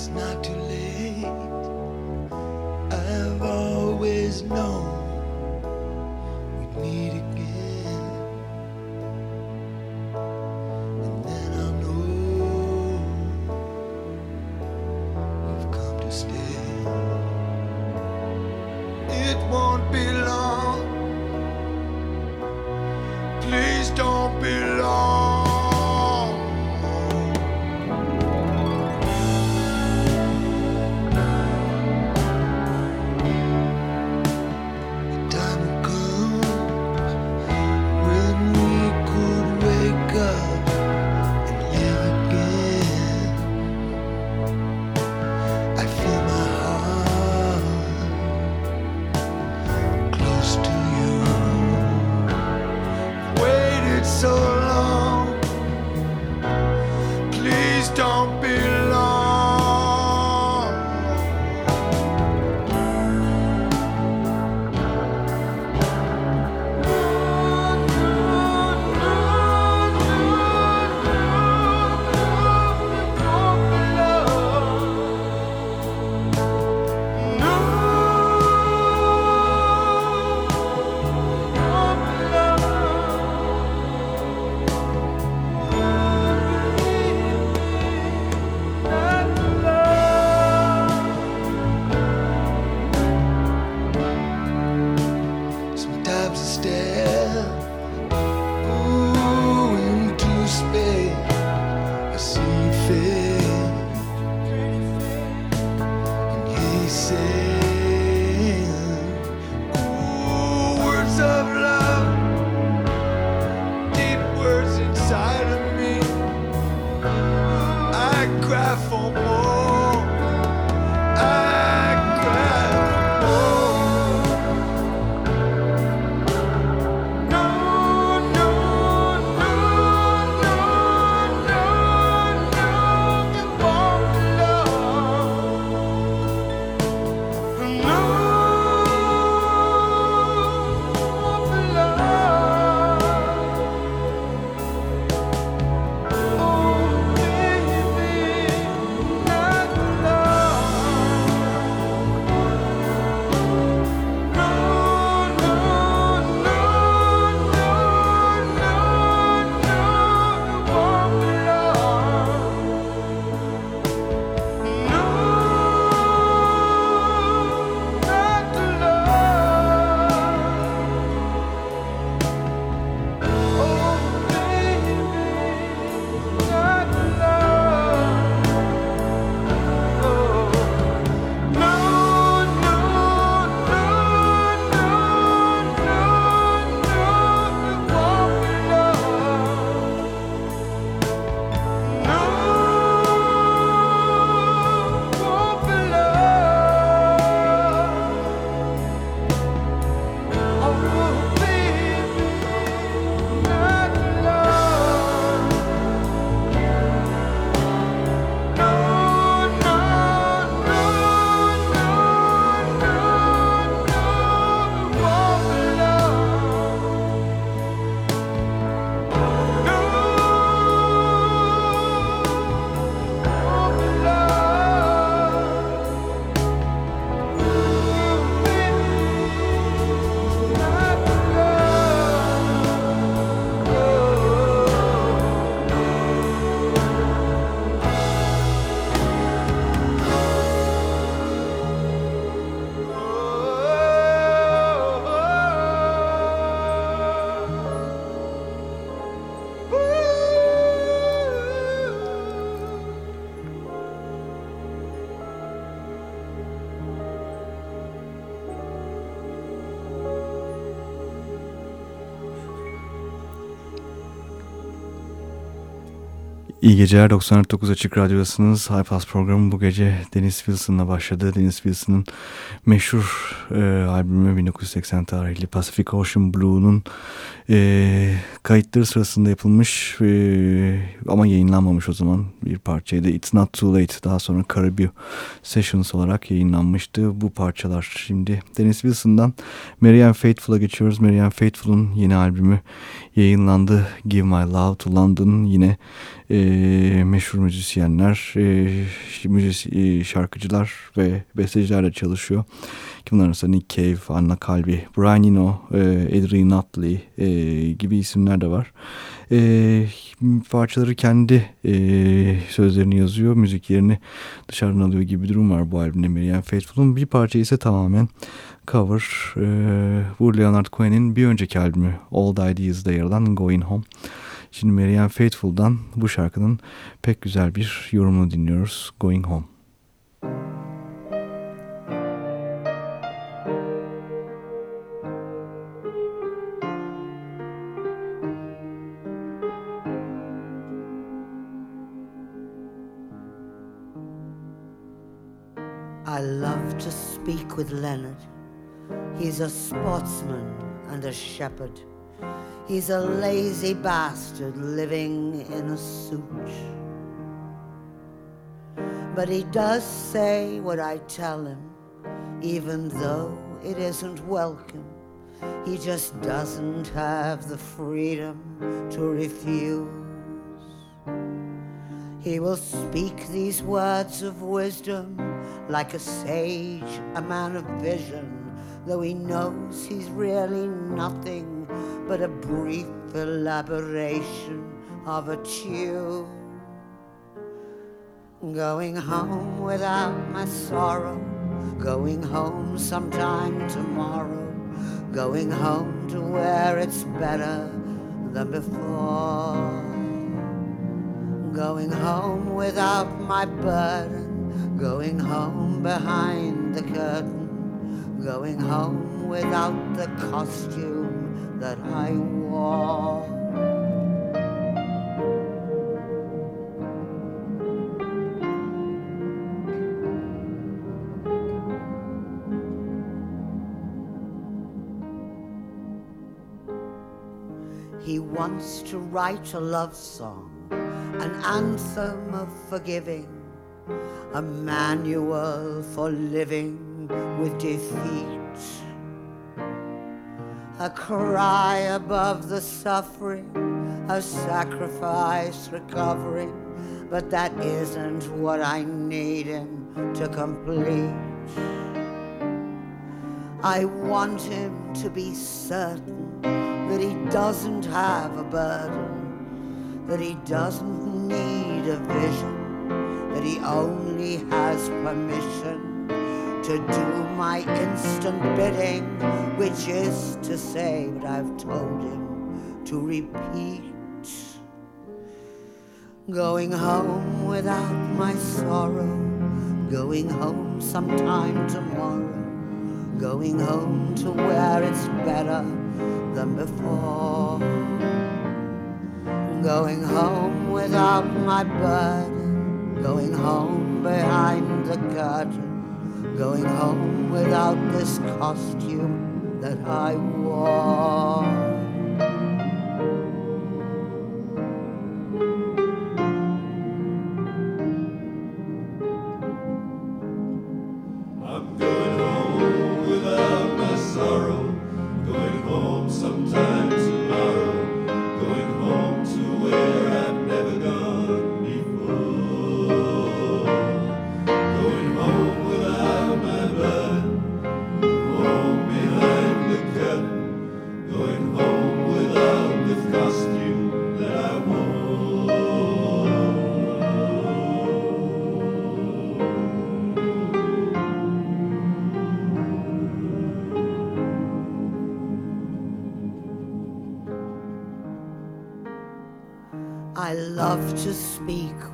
it's not too late. I've always known we'd. say. İyi geceler 99 Açık Radyo'dasınız. High Pass programı bu gece Dennis Wilson'la başladı. Dennis Wilson'ın meşhur e, albümü 1980 tarihli Pacific Ocean Blue'nun e, kayıtları sırasında yapılmış e, ama yayınlanmamış o zaman bir parçaydı. It's Not Too Late daha sonra Caribbean Sessions olarak yayınlanmıştı bu parçalar. Şimdi Dennis Wilson'dan Marianne Faithful'a geçiyoruz. Marianne Faithful'un yeni albümü yayınlandı. Give My Love to London yine e, meşhur müzisyenler, e, müzis e, şarkıcılar ve bestecilerle çalışıyor. Bunlar arasında Nick Cave, Anna Calvi, Brian Eno, e, Adrian Nutley e, gibi isimler de var. E, parçaları kendi e, sözlerini yazıyor, müzik yerini dışarıdan alıyor gibi bir durum var bu albümde Marianne Faithfull'un. Bir parça ise tamamen cover. E, bu Leonard Cohen'in bir önceki albümü Old Ideas'da yer alan Going Home. Şimdi Marianne Faithfull'dan bu şarkının pek güzel bir yorumunu dinliyoruz. Going Home. A sportsman and a shepherd. He's a lazy bastard living in a suit. But he does say what I tell him, even though it isn't welcome. He just doesn't have the freedom to refuse. He will speak these words of wisdom like a sage, a man of vision, though he knows he's really nothing but a brief elaboration of a tune. Going home without my sorrow, going home sometime tomorrow, going home to where it's better than before. Going home without my burden Going home behind the curtain, going home without the costume that I wore. He wants to write a love song, an anthem of forgiving a manual for living with defeat. A cry above the suffering, a sacrifice recovering, but that isn't what I need him to complete. I want him to be certain that he doesn't have a burden, that he doesn't need a vision he only has permission to do my instant bidding, which is to say what I've told him to repeat. Going home without my sorrow, going home sometime tomorrow, going home to where it's better than before. Going home without my burden Going home behind the curtain, going home without this costume that I wore.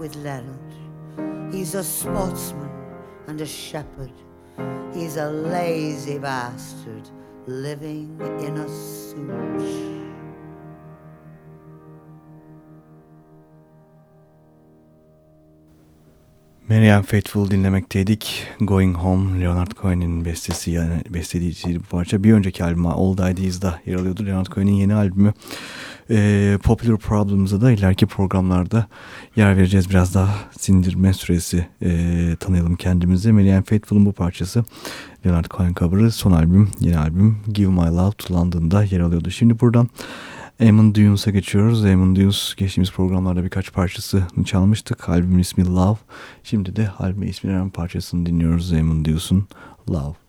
With Leonard. He's a sportsman and a shepherd. He's a lazy bastard living in a suit. Marianne Faithful dinlemekteydik. Going Home, Leonard Cohen'in bestesi yani besteleyiciydi bu parça. Bir önceki albümü Old Ideas'da yer alıyordu. Leonard Cohen'in yeni albümü e, Popular Problems'a da ileriki programlarda yer vereceğiz. Biraz daha sindirme süresi e, tanıyalım kendimizi. Marianne Faithful'un bu parçası Leonard Cohen cover'ı son albüm, yeni albüm Give My Love to London'da yer alıyordu. Şimdi buradan Eamon Dunes'a geçiyoruz. Eamon Dunes geçtiğimiz programlarda birkaç parçasını çalmıştık. Albümün ismi Love. Şimdi de albümün ismi veren parçasını dinliyoruz. Eamon Dunes'un Love.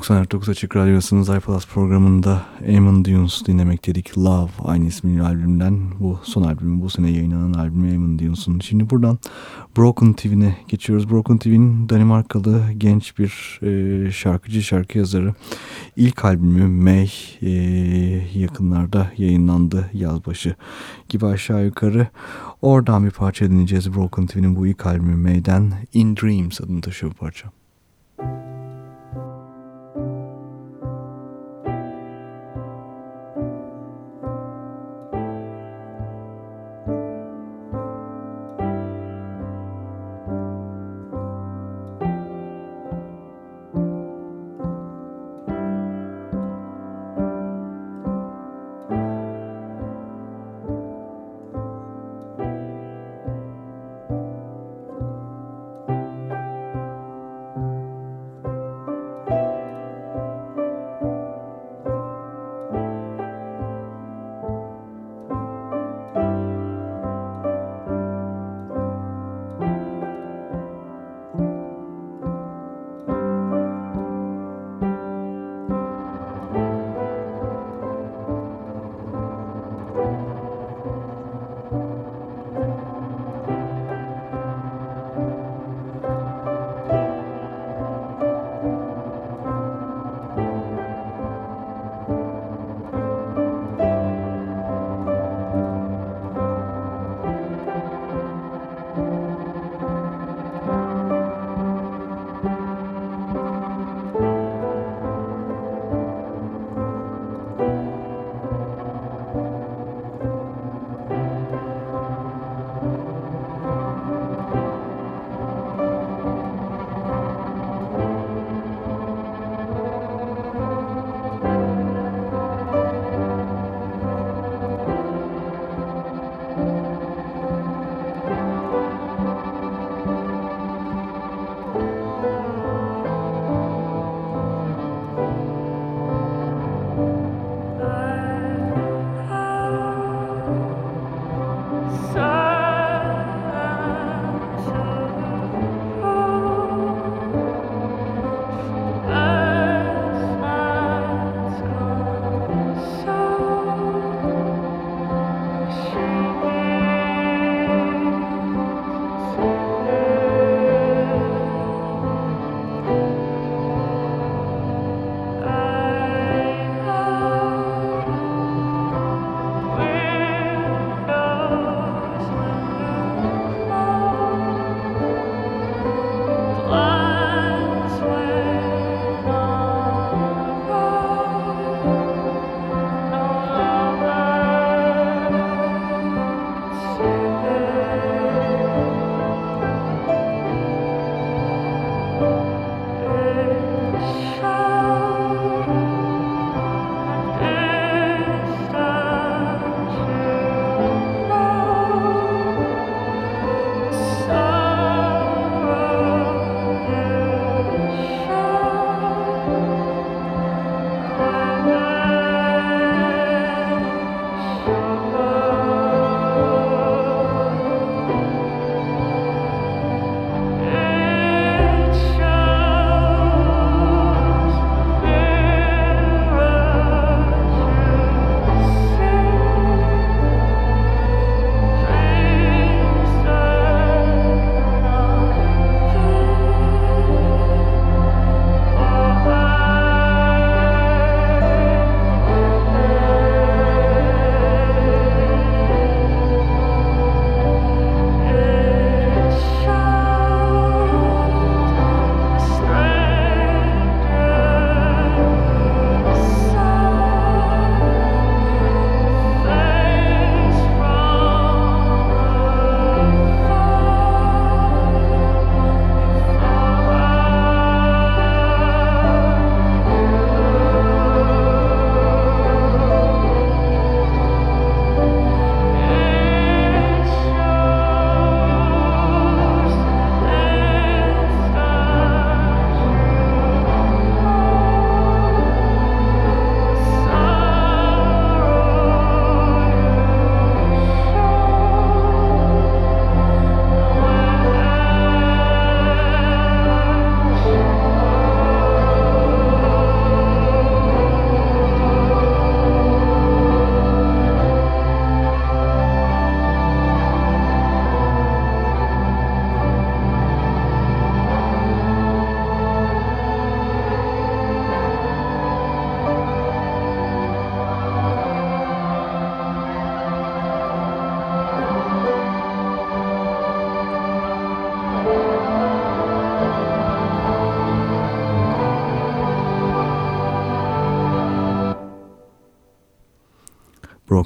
99 Açık Radyosu'nun iPlus programında Eamon Dunes dinlemek dedik. Love aynı isminin albümden. Bu son albümü bu sene yayınlanan albümü Eamon Dunes'un. Şimdi buradan Broken TV'ne geçiyoruz. Broken TV'nin Danimarkalı genç bir e, şarkıcı, şarkı yazarı. İlk albümü May e, yakınlarda yayınlandı yazbaşı gibi aşağı yukarı. Oradan bir parça dinleyeceğiz. Broken TV'nin bu ilk albümü May'den In Dreams adını taşıyor bu parça.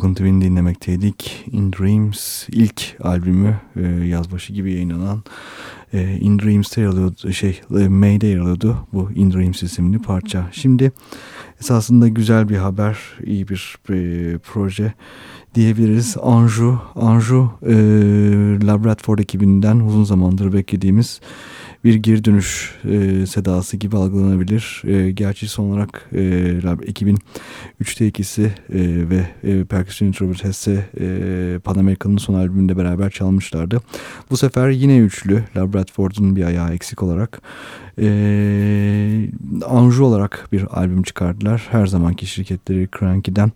Broken Twin dinlemekteydik. In Dreams ilk albümü e, yazbaşı gibi yayınlanan e, In Dreams'te yer şey e, May'de yer bu In Dreams isimli parça. Şimdi esasında güzel bir haber, iyi bir e, proje diyebiliriz. Anju, Anju e, Labradford ekibinden uzun zamandır beklediğimiz bir geri dönüş e, sedası gibi algılanabilir. E, gerçi son olarak e, 2003'te ikisi e, ve e, perküsyonist Robert Hesse e, Pan America'nın son albümünde beraber çalmışlardı. Bu sefer yine üçlü Labradford'un bir ayağı eksik olarak e, Anju olarak bir albüm çıkardılar. Her zamanki şirketleri Cranky'den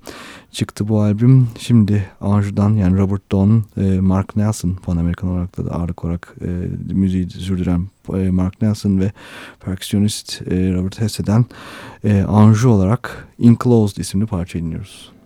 çıktı bu albüm. Şimdi Anju'dan yani Robert Don, e, Mark Nelson Pan American olarak da ağırlık olarak e, müziği sürdüren e, Mark Nelson ve perküsyonist e, Robert Hesse'den e, Anju olarak Enclosed isimli parça dinliyoruz.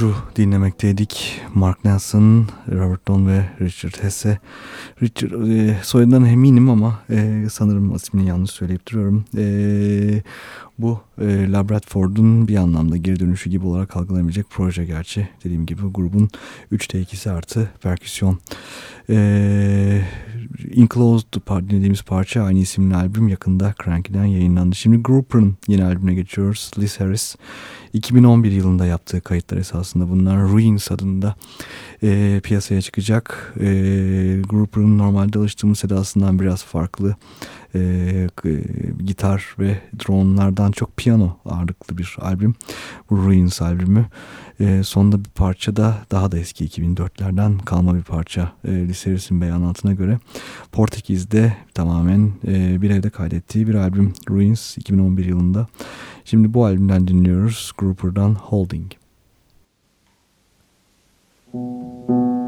Bonjour dinlemekteydik. Mark Nelson, Robert Don ve Richard Hesse. Richard e, soyadından eminim ama e, sanırım ismini yanlış söyleyip duruyorum. E, bu e, Labradford'un bir anlamda geri dönüşü gibi olarak algılanabilecek proje gerçi. Dediğim gibi grubun 3'te 2'si artı perküsyon. E, Enclosed dediğimiz parça aynı isimli albüm yakında Cranky'den yayınlandı. Şimdi Grouper'ın yeni albümüne geçiyoruz. Liz Harris 2011 yılında yaptığı kayıtlar esasında bunlar Ruins adında e, piyasaya çıkacak. E, Grouper'ın normalde alıştığımız sedasından biraz farklı e, gitar ve dronelardan çok piyano ağırlıklı bir albüm. Ruins albümü. E, sonunda bir parça da daha da eski 2004'lerden kalma bir parça. E, Liseris'in beyanatına göre Portekiz'de tamamen e, bir evde kaydettiği bir albüm Ruins 2011 yılında. Şimdi bu albümden dinliyoruz Grouper'dan Holding. Müzik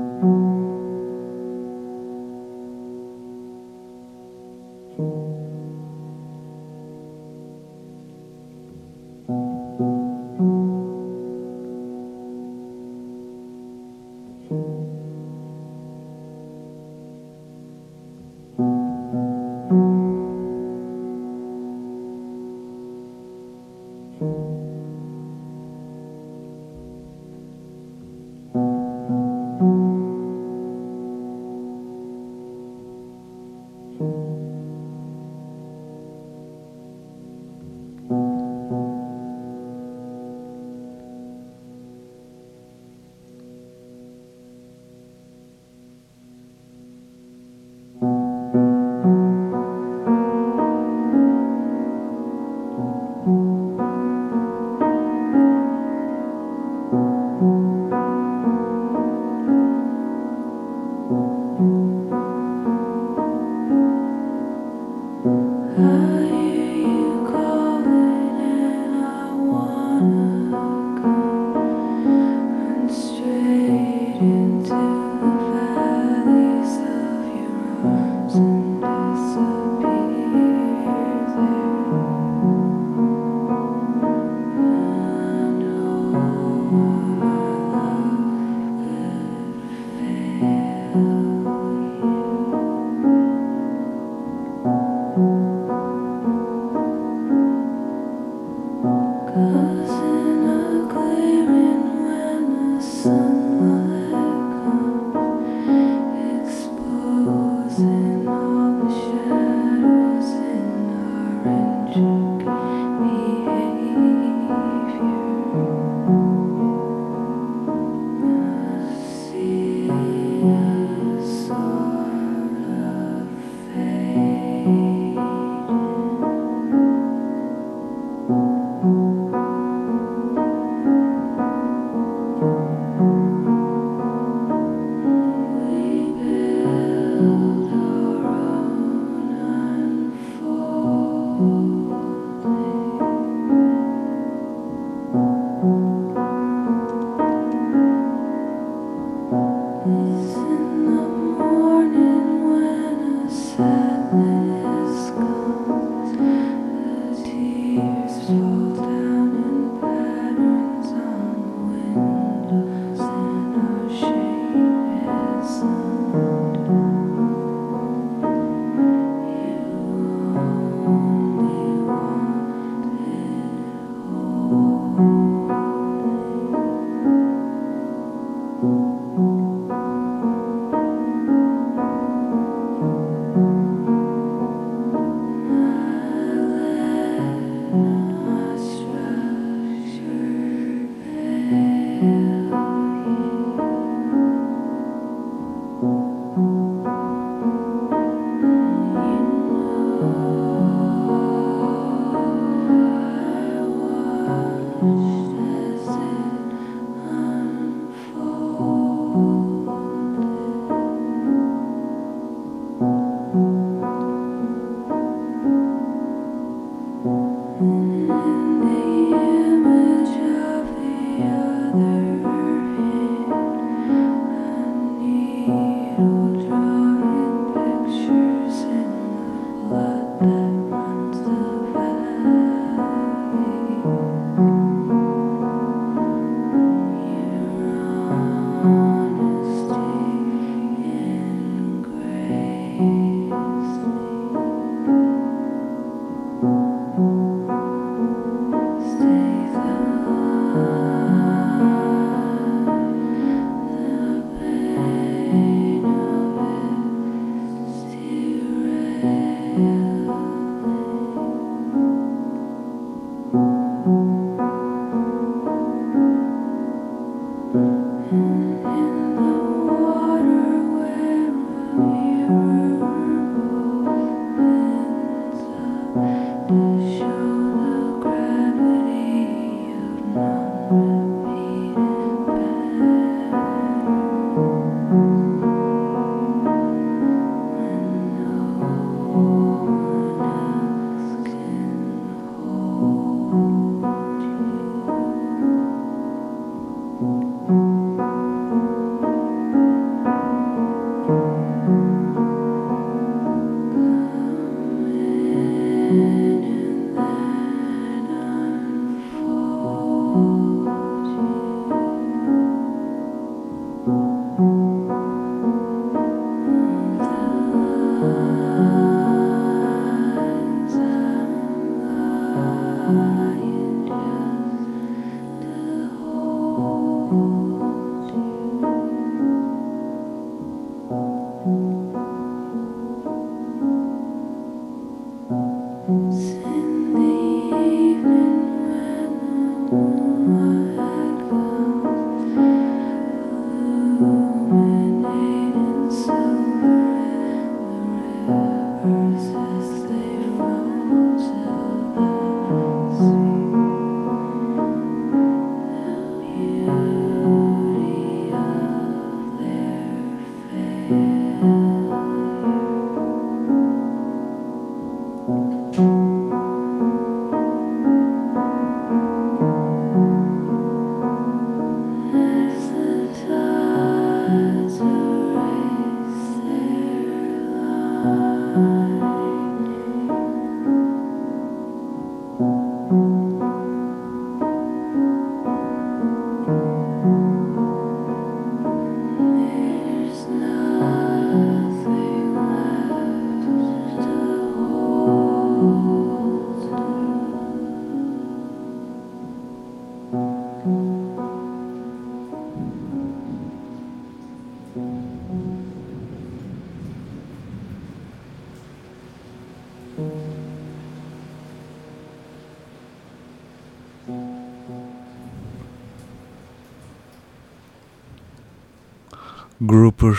Grouper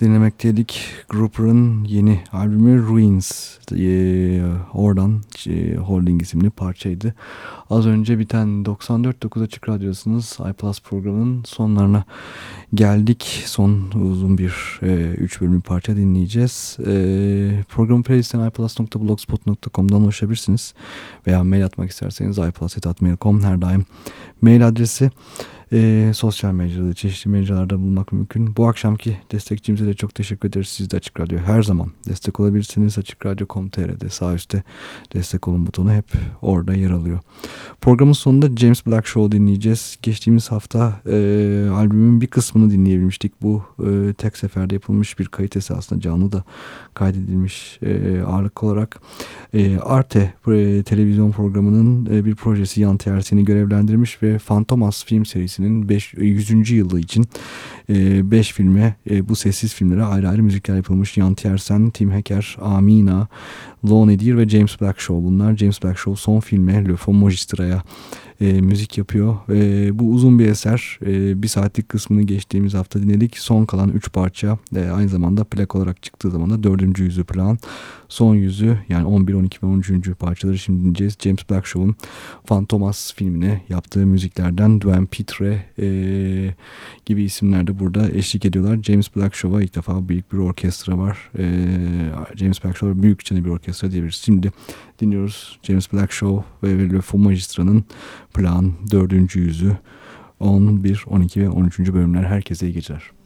dinlemekteydik. Grouper'ın yeni albümü Ruins. Ee, oradan e, Holding isimli parçaydı. Az önce biten 94.9 Açık Radyosu'nuz iPlus programının sonlarına geldik. Son uzun bir 3 e, bölüm parça dinleyeceğiz. E, programı playlist'ten iplus.blogspot.com'dan ulaşabilirsiniz. Veya mail atmak isterseniz iplus.mail.com her daim mail adresi. E, sosyal medyada, çeşitli mecralarda bulmak mümkün. Bu akşamki destekçimize de çok teşekkür ederiz. Siz de Açık Radyo her zaman destek olabilirsiniz. Açık Radyo.com.tr'de sağ üstte destek olun butonu hep orada yer alıyor. Programın sonunda James Black Show dinleyeceğiz. Geçtiğimiz hafta e, albümün bir kısmını dinleyebilmiştik. Bu e, tek seferde yapılmış bir kayıt esasında canlı da kaydedilmiş e, ağırlık olarak. E, Arte e, televizyon programının e, bir projesi Yan Tersi'ni görevlendirmiş ve Fantomas film serisinin 5, 100. yılı için 5 e, filme e, bu sessiz filmlere ayrı ayrı müzikler yapılmış. Yan Tiersen, Tim Hacker, Amina, Lon Edir ve James Black Show bunlar. James Black Show son filme Le Faux Magistra'ya e, müzik yapıyor. E, bu uzun bir eser. E, bir saatlik kısmını geçtiğimiz hafta dinledik. Son kalan 3 parça e, aynı zamanda plak olarak çıktığı zaman da 4. yüzü plan. Son yüzü yani 11, 12 ve 13. parçaları şimdi dinleyeceğiz. James Black Show'un Fantomas filmine yaptığı müziklerden Dwayne Petre e, gibi isimler de burada eşlik ediyorlar. James Black Show'a ilk defa büyük bir orkestra var. E, James Black Show büyük çene bir orkestra diyebiliriz. Şimdi dinliyoruz James Black Show ve Le Faux Magistra'nın plan 4. yüzü 11, 12 ve 13. bölümler herkese iyi geceler.